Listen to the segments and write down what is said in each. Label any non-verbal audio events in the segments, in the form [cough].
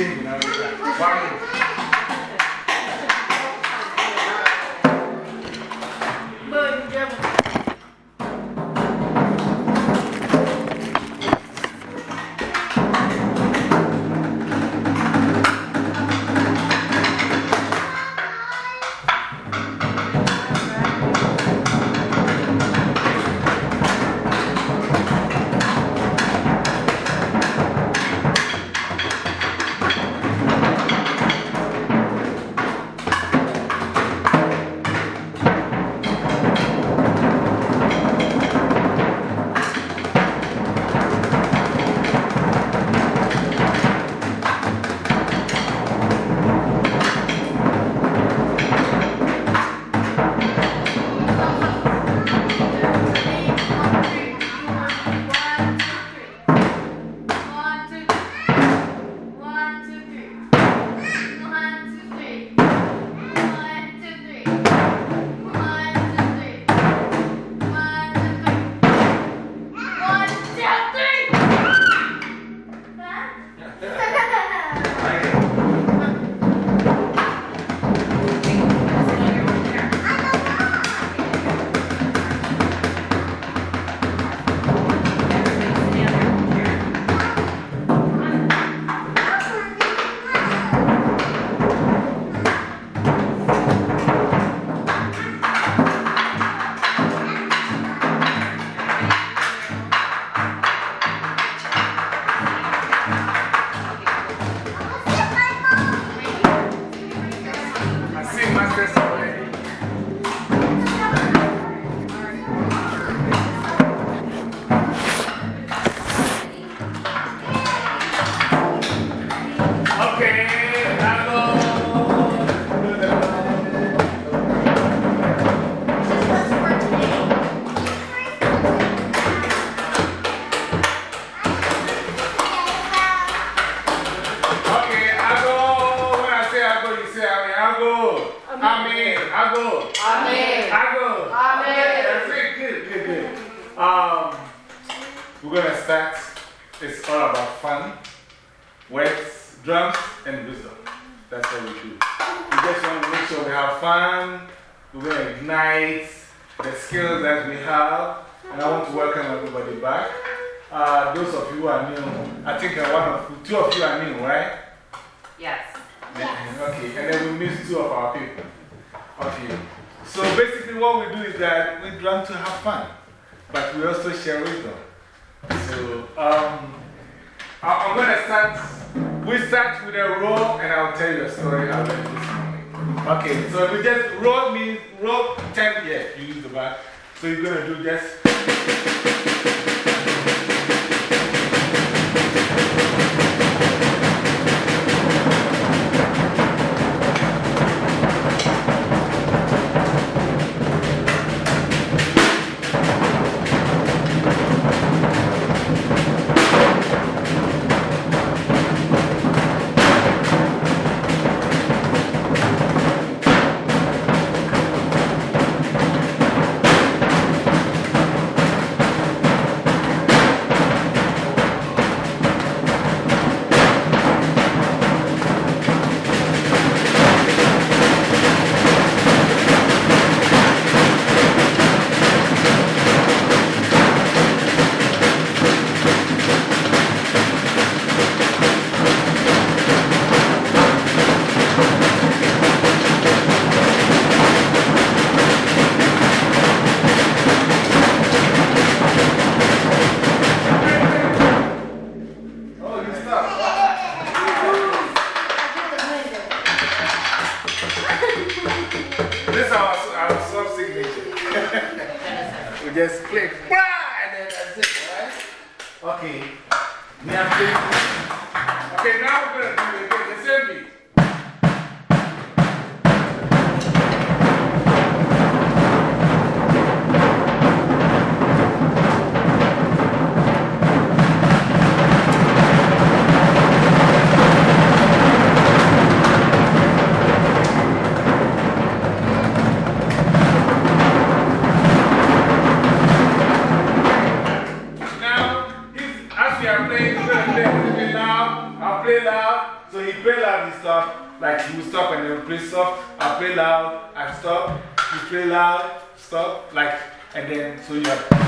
changing now. One go. I I go. Amen. I go. Amen. That's it. Good, good, good. Um, we're going to start. It's all about fun, words, drums, and wisdom. That's what we do. We just want to make sure we have fun. We're going to ignite the skills that we have. And I want to welcome everybody back. Uh, those of you who are new, I think one of, two of you are new, right? Yes. Okay, and then we miss two of our people. Okay. So basically, what we do is that we want to have fun, but we also share wisdom. So um, I, I'm going to start. We start with a roll, and I'll tell you a story. Okay, so we just roll means roll 10 yeah, you use the back. So you're going to do just. So you.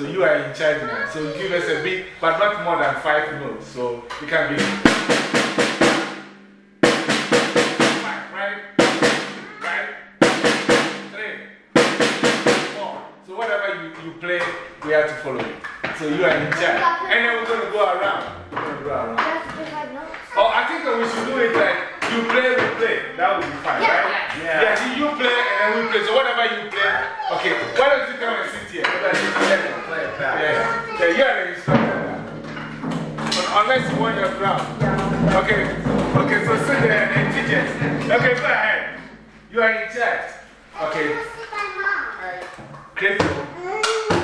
So you are in charge now. So give us a beat, but not more than five notes. So you can be. Five, right? Right? Three, four. So whatever you, you play, we have to follow it. So you are in charge. And then we're going to go around. We're going to go around. Oh, I think that we should do it like you play, we play. That would be fine, yeah. right? Yeah. Yeah, you play and then we play. So whatever you play. Okay, why don't you come and sit here? Play it back. Yeah, yeah, you are the instructor. Unless you want your drum. Okay, okay, so sit there and teach us. Okay, go ahead. You are in charge. Okay. Crystal.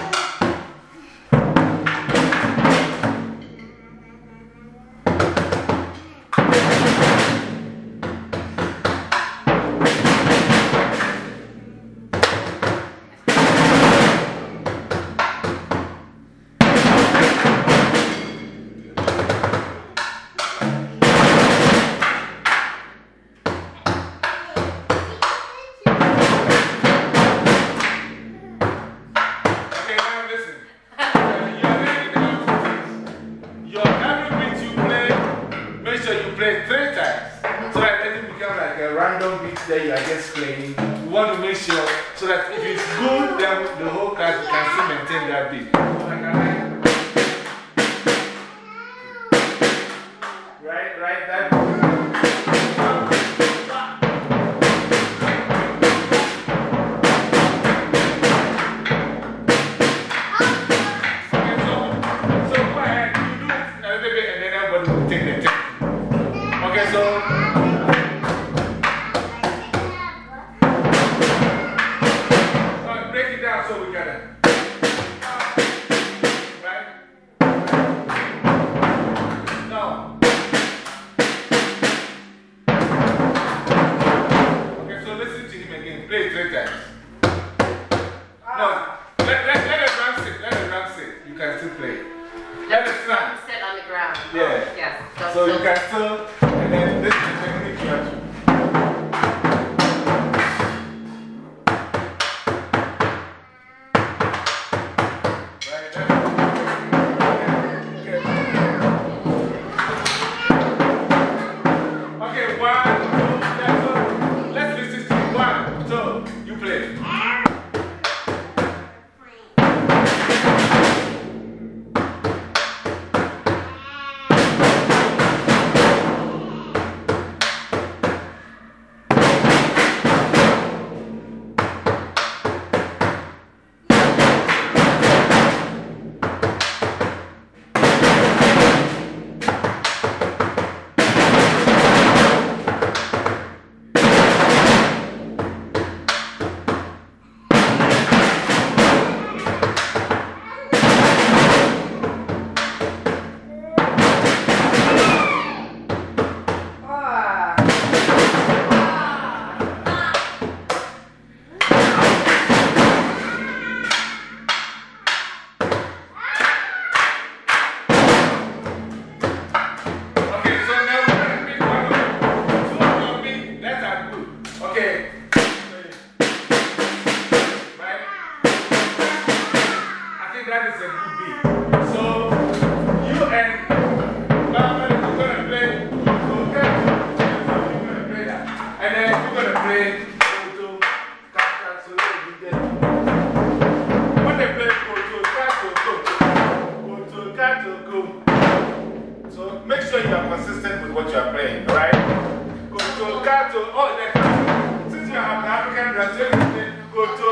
Right? Go to Kato, oh, the, since you have the African dance, you can say, go to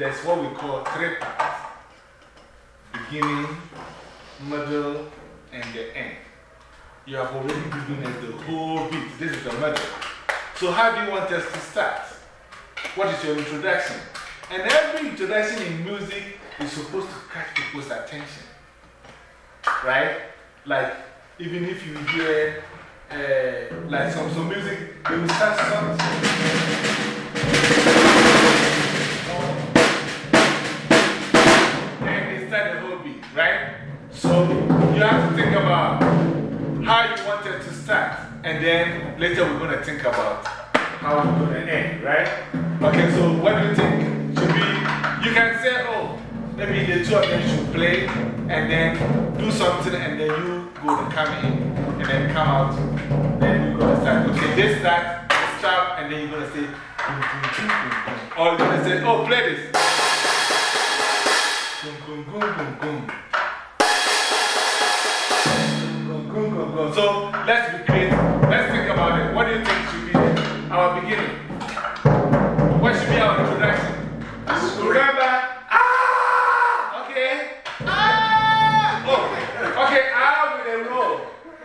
there's what we call three parts beginning, middle, and the end. You have already given us the whole beat. This is the middle. So, how do you want us to start? What is your introduction? And every introduction in music is supposed to catch people's attention. Right? Like, even if you hear uh, like some, some music, they will start something. So you have to think about how you want it to start. And then later we're going to think about how we're going to end, right? Okay, so what do you think should be? You can say, oh, maybe the two of them should play and then do something and then you go to come in and then come out. Then you're going to start. Okay, this this stop, and then you're going to say. Or you're going to say, oh, play this. Boom, boom, boom, boom. Boom, boom. So let's be creative. Let's think about it. What do you think should be our beginning? What should be our introduction? Remember? Ah! Okay. Ah! Oh, okay. Ah with a roll.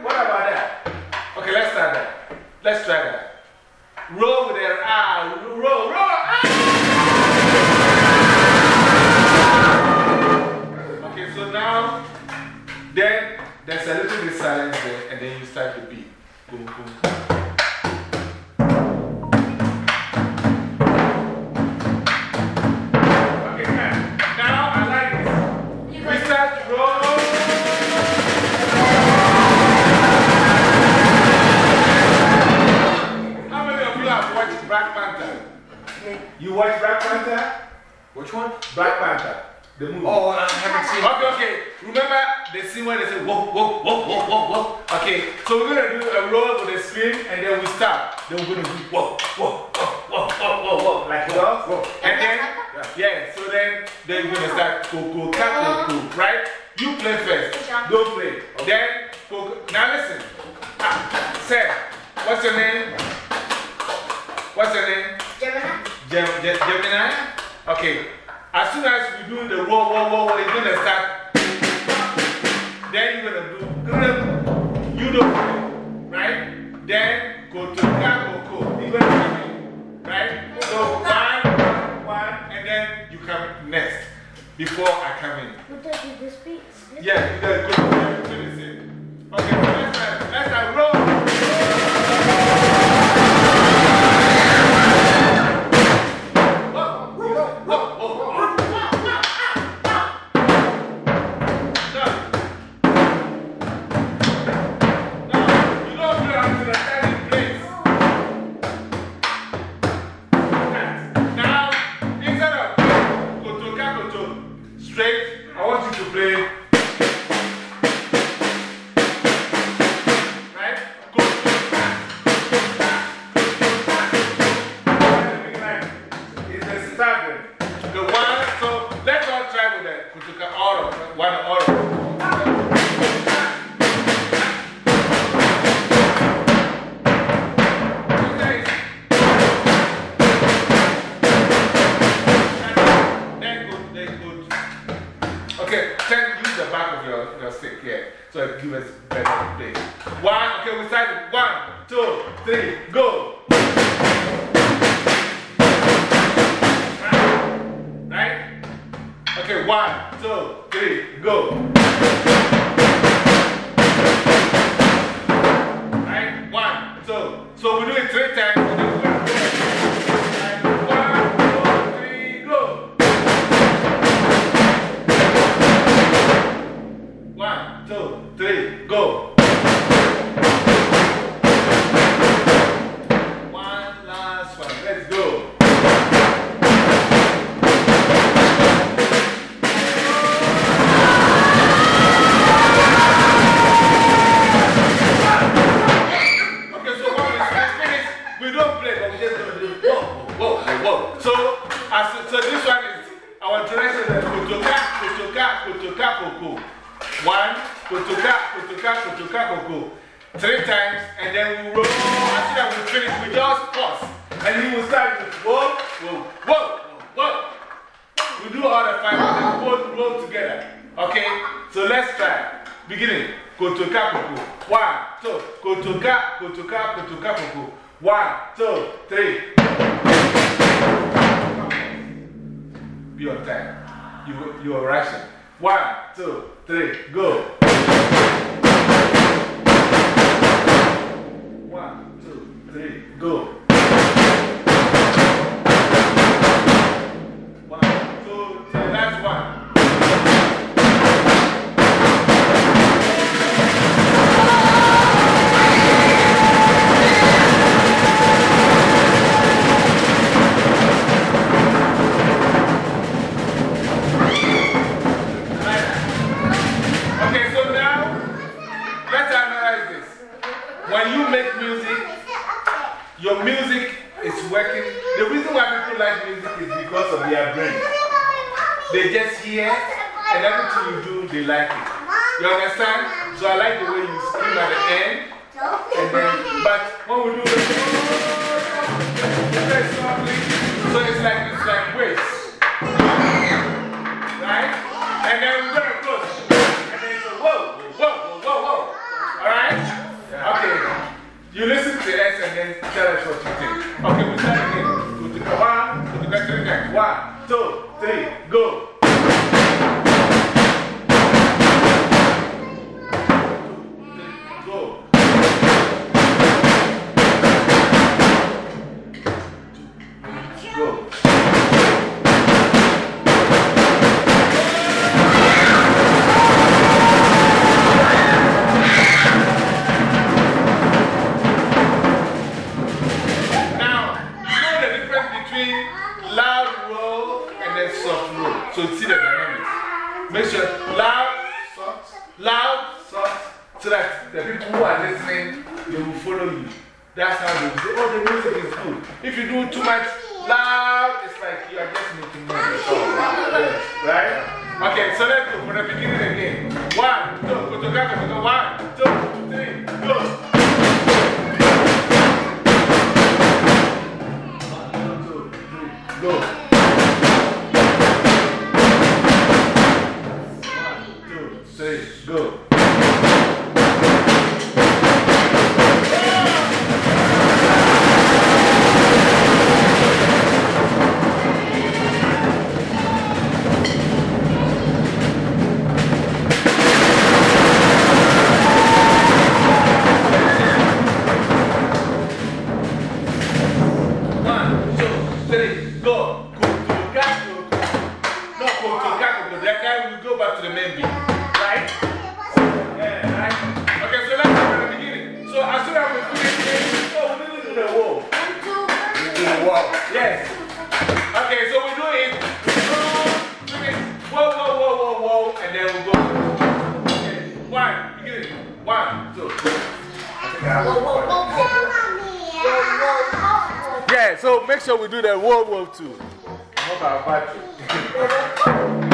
What about that? Okay, let's start that. Let's try that. Roll with a ah, roll, roll. Ah! Okay, so now, then there's a little bit silence there, and then you start the beat. Boom, boom. Okay, now, now I like this. We start roll. How many of you have watched Black Panther? You watch Black Panther? Which one? Black Panther, the movie. Oh, I haven't seen Okay, okay. Remember the scene where they say, whoa, whoa, whoa, whoa, whoa, whoa. Okay, so we're going to do a roll with a spin and then we stop. Then we're going to do whoa, whoa, whoa, whoa, whoa, whoa, whoa. Like that. Whoa. And then, yeah, so then, then we're going to start coco, cat, coco, right? You play first. Don't play. Then, coco. Now listen. Ah, Sir, what's your name? What's your name? Gemini? Gem, Gem, Gemini? Okay. As soon as we do the whoa, whoa, whoa, whoa, it's going to start. Then you're going to do grip. You don't play. Right? Then go to Gago Co. You're going to come in. Right? So one, one, and then you come next. Before I come in. Who does you this beat? Yeah, you guys go to finish it. Okay, so let's start. Let's start. Roll. I want you to play. back to the main beat. Right? Yeah, right? Okay, so let's start at the beginning. So as soon as we finish, oh, we need to do the wall. Yes. Okay, so we do it. Whoa, whoa, whoa, whoa, whoa, and then we go. Okay, one. One, two. Whoa, whoa, whoa, whoa. Yeah, so make sure we do that World War two. About? [laughs]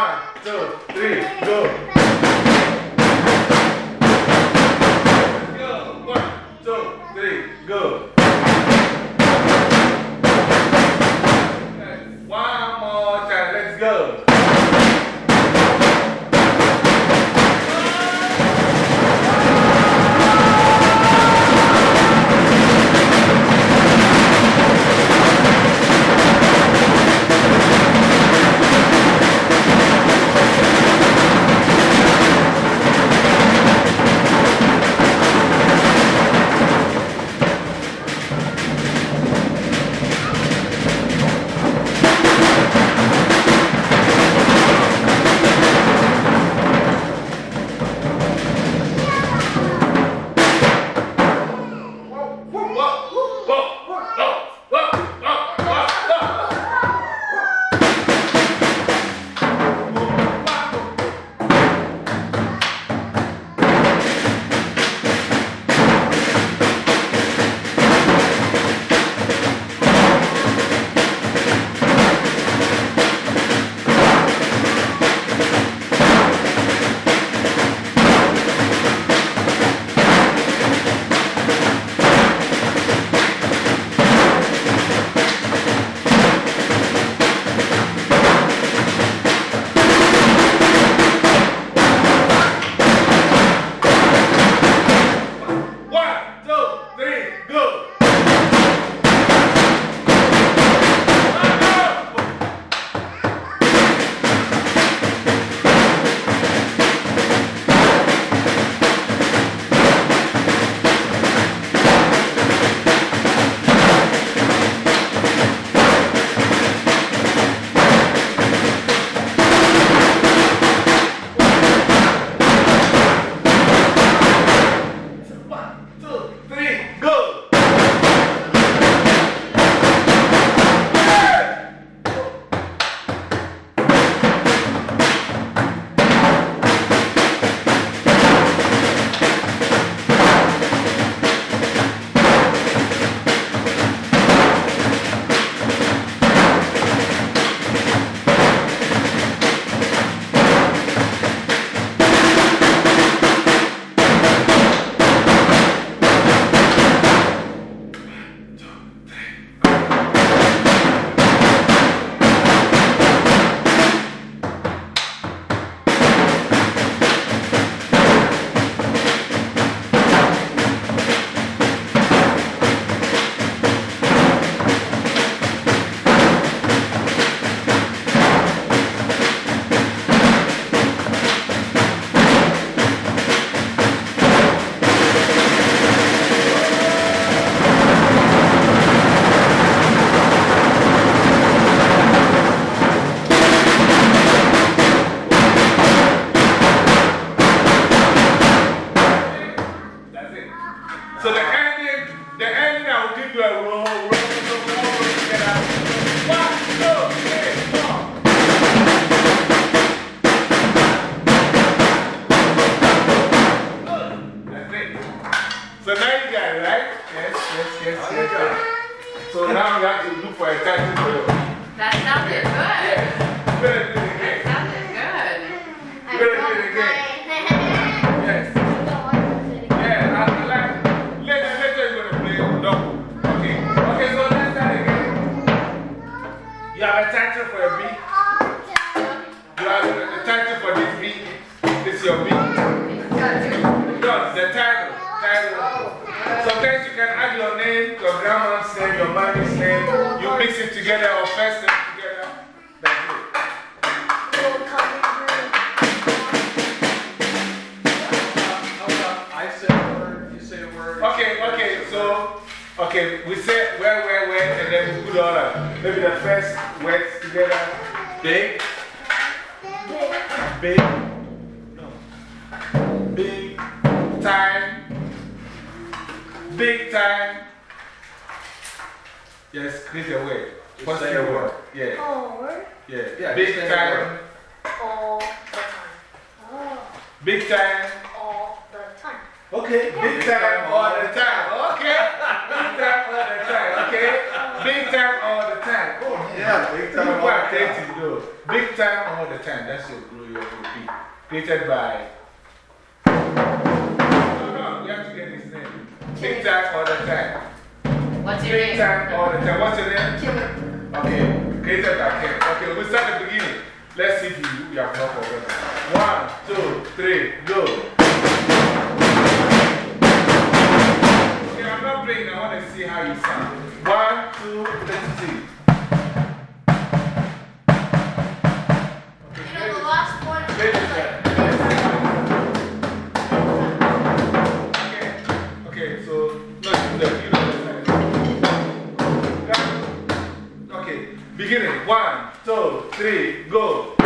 One, two, three, go. Go. One, two, three, go. A word. Say a word. word. Yeah. Or Yeah. Yeah, Big just say a time. all the time. Oh, Big time. all the time. Okay. Big Big time time all all the the time. Okay. Big time all the time. Okay. Big time all the time. Oh, Yeah, big time You all are the time. dating though. Big time all the time. That's your blue your repeat. Created by. No, no, we have to get his name. Big time all the time. What's your Big name? time all the time. What's your name? Okay. Created by Ken. Okay, we start the beginning. Let's see if you, you have not forgotten. One, two, three, go. Okay, I'm not playing. I want to see how you sound. One, two, let's see. Beginning. One, two, three, go.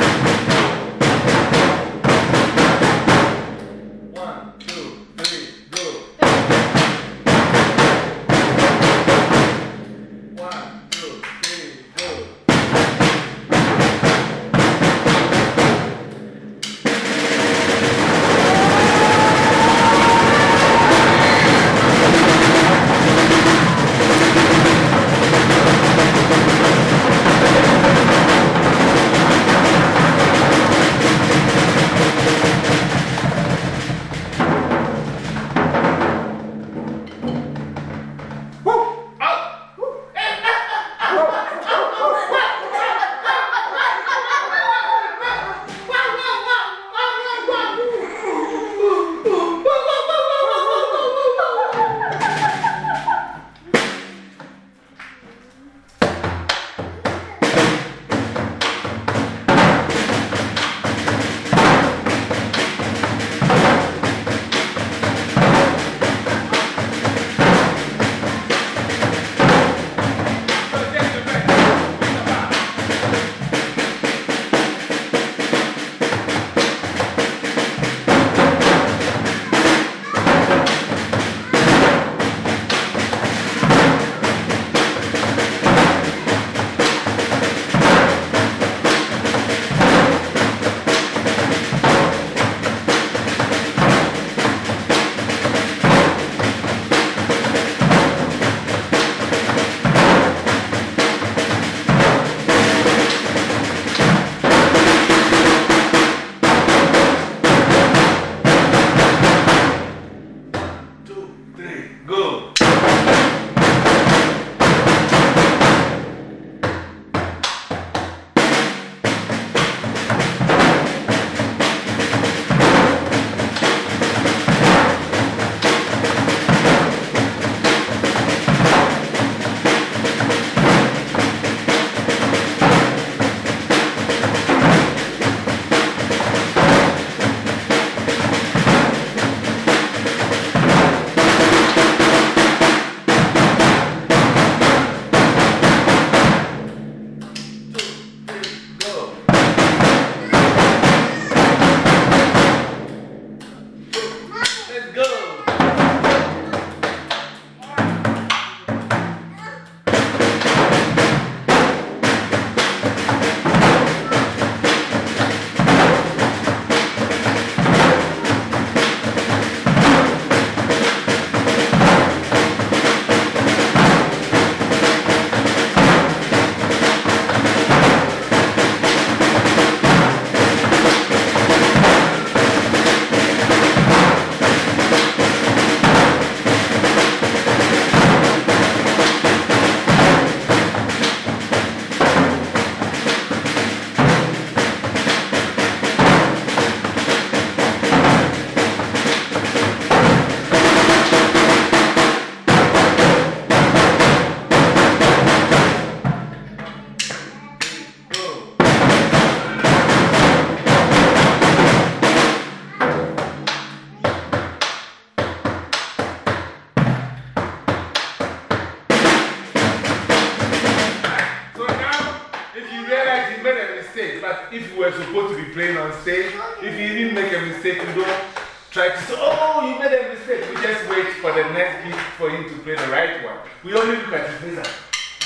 Made a mistake, but if you were supposed to be playing on stage, if you didn't make a mistake, you don't try to say, oh, you made a mistake. We just wait for the next beat for him to play the right one. We only look at his face.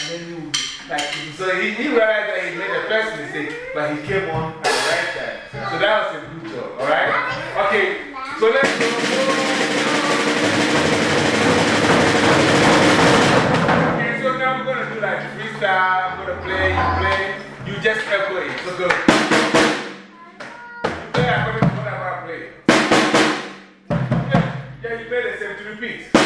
And then he would like, so he, he realized that he made the first mistake, but he came on at the right time. So that was a good job, alright? Okay, so let's go. Okay, so now we're going to do like freestyle. I'm going to play, you play, you just echo it. So go. You play according to whatever I play. Yeah, you play the same to repeat.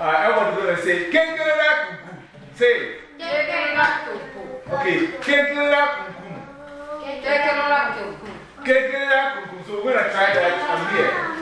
Uh, everybody going to say, Kenkelakuku. Say. Kenkelakuku. Okay, Kenkelakuku. Kenkelakuku. Kenkelakuku. So we're going to try that from here.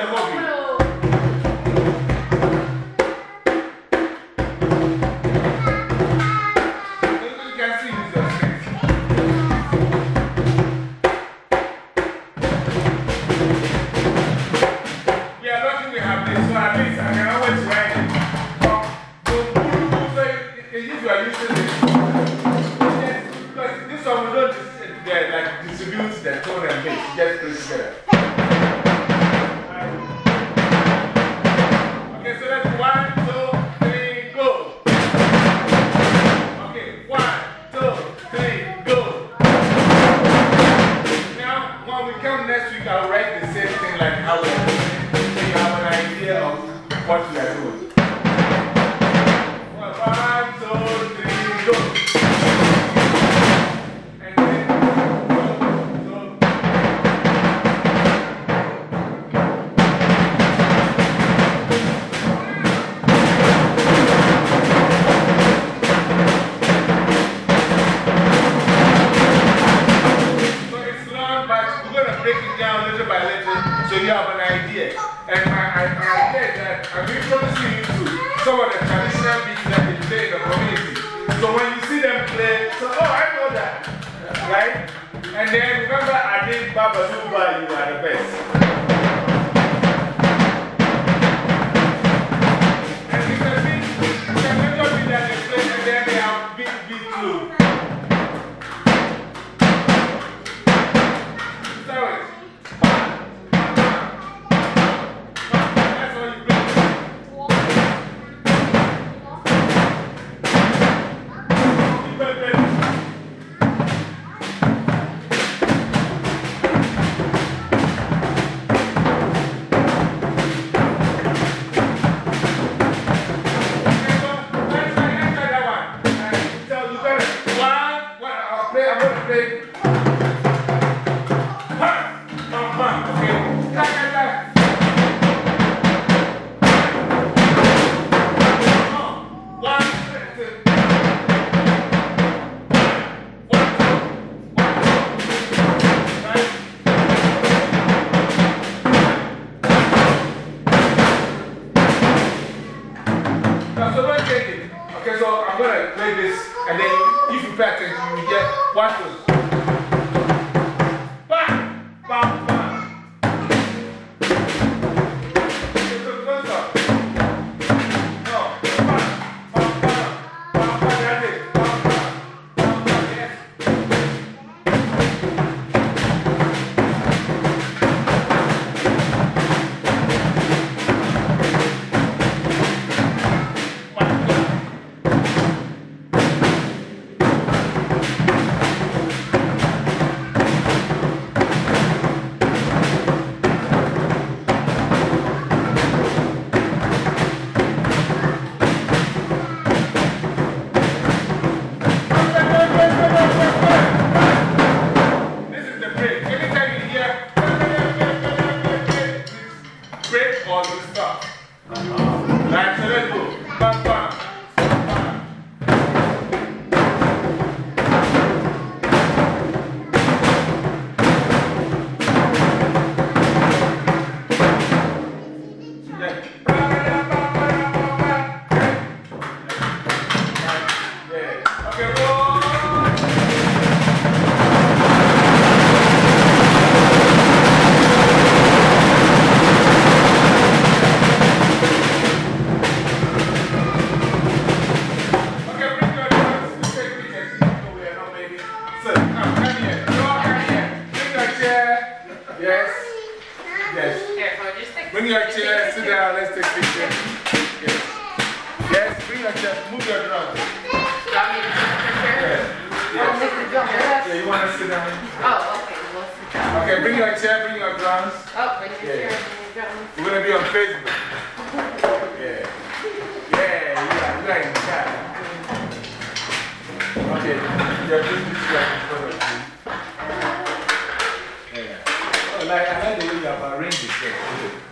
The hobby. Thank you. Like, I like the way you have arranged it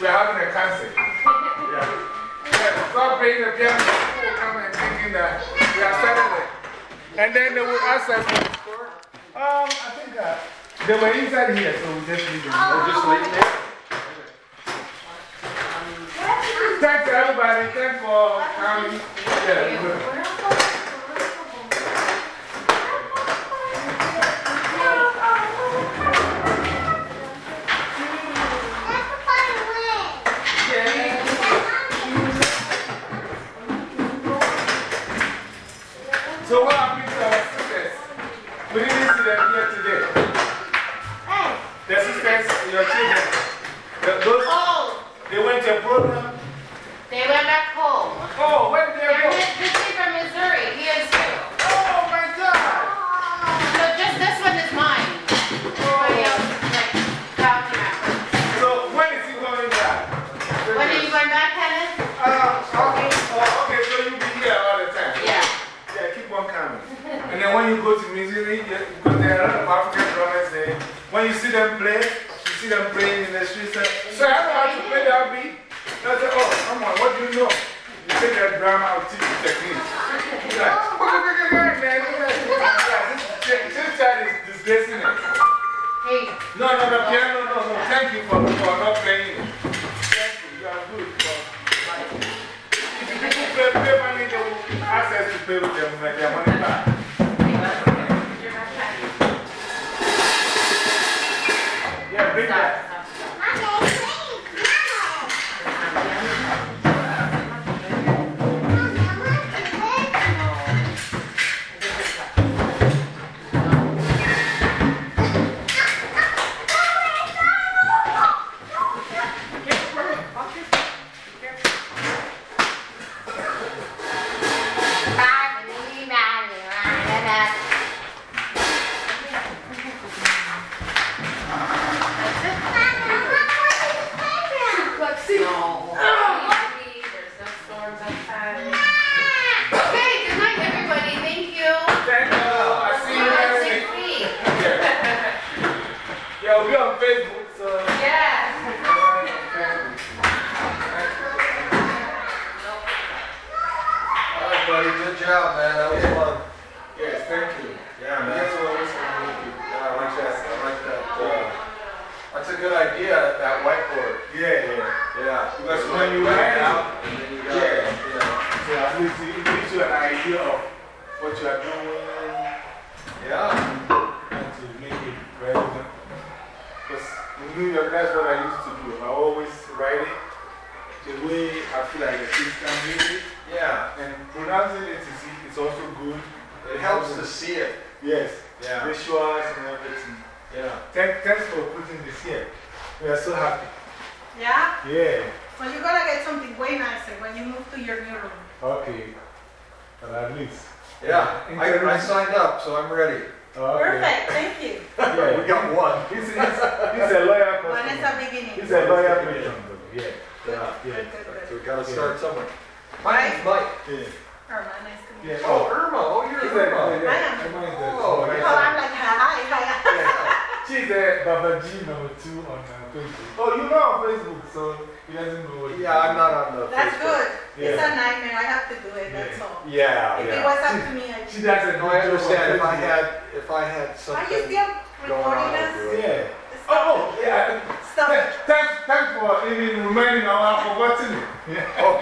we are having a concert. yeah. yeah. Stop playing the piano. People will come and thinking that we are starting. And then they will ask us for the score. Um, I think that they were inside here, so we just leave them. Oh, just leave them. Thanks, everybody. Thanks for coming. Yeah. I'll be on Facebook. So. Yeah. All right, buddy. Good job, man. That was fun. Yes, thank you. Yeah, man. That's what I was going to do. Yeah, I like that. I like that. Yeah. That's a good idea, that whiteboard. Yeah, yeah. Yeah. That's yeah. when you write it out. You yeah. yeah. Yeah, at least it gives you an idea of what you are doing. Yeah. That's what I used to do. I always write it the way I feel like the kids can read it. Yeah. And pronouncing it is, is also good. It, it helps to see it. Yes. Yeah. Visuals and everything. Yeah. Thank, thanks for putting this here. We are so happy. Yeah? Yeah. Well, you're going to get something way nicer when you move to your new room. Okay. But at least. Yeah. yeah. I, I signed up, so I'm ready. Okay. Perfect, thank you. Yeah. We got one. He's, he's, he's a lawyer. One is a beginning. He's a lawyer patron, though. Yeah. Good, Yeah. good, good, So we gotta start somewhere. My name's Mike. Yeah. Irma, nice to meet you. Yeah. Oh, Irma. Oh, you're She's a, Irma. yeah, I am. Emma is a- Oh, yeah. Oh, I'm like, hi, hi. She's a Baba G number two on uh, Facebook. Oh, you know on Facebook, so he doesn't know what Yeah, I'm not on the That's Facebook. good. It's a nightmare. I have to do it, that's all. Yeah, If it was up to me, I She would. does a good No, I job understand. If I had, if I had something Are you something still going recording us? Yeah. Stop Oh, it. yeah. Stop it. Thanks, thanks for even reminding me. I've forgotten it. Yeah. Oh,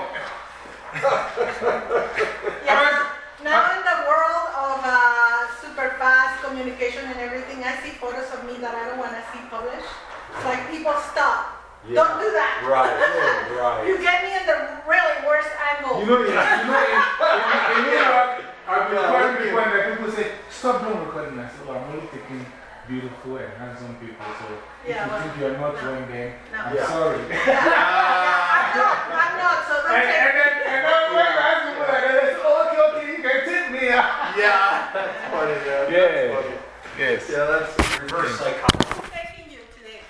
Yeah. Now in the world of uh, super fast communication and everything, I see photos of me that I don't want to see published. It's like people stop. Yeah. Don't do that. right, [laughs] right. You get me in the really worst angle. You know, you know, in, in, in New York, I've been Yeah, recording okay. people and the people say, stop doing recording. I said, well, I'm only taking beautiful and handsome people, so if Yeah, you think you're not no. doing them, No. I'm Yeah. sorry. [laughs] Yeah, I'm not. I'm not. So don't and, and take then, and then when I ask people like that, they say, oh, okay, okay, you can tip me. [laughs] Yeah, that's funny, man. Yeah. That's funny. Yes. Yeah, that's reverse psychology.